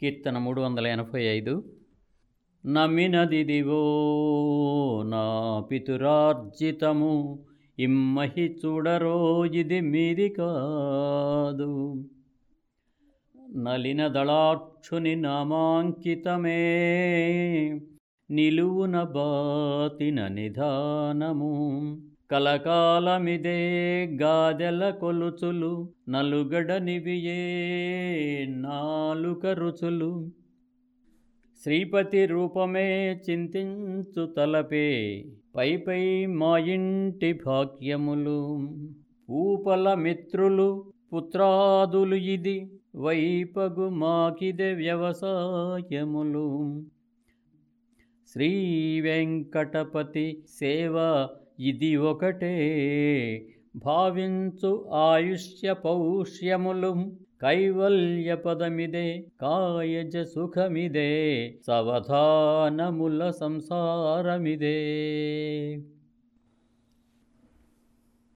కీర్తన మూడు వందల ఎనభై ఐదు. నమ్మినదిదివో నా పితురార్జితము ఇమ్మహి చూడరో ఇది మీది కాదు. నలిన దళాక్షుని నామాంకితమే నిలువున బాతిన నిధానము. కలకాలమిదే గాదెల కొలుచులు నలుగడనివియే నాలుక రుచులు. శ్రీపతి రూపమే చింతించు తలపే పై పై మా ఇంటి భాగ్యములు. పూపల మిత్రులు పుత్రాదులు ఇది వైపగు మాకిదే వ్యవసాయములు. శ్రీ వెంకటపతి సేవ ఇది ఒకటే భావించు ఆయుష్య పౌష్యములు కైవల్య పదమిదే కాయజ సుఖమిదే సవధానముల సంసారమిదే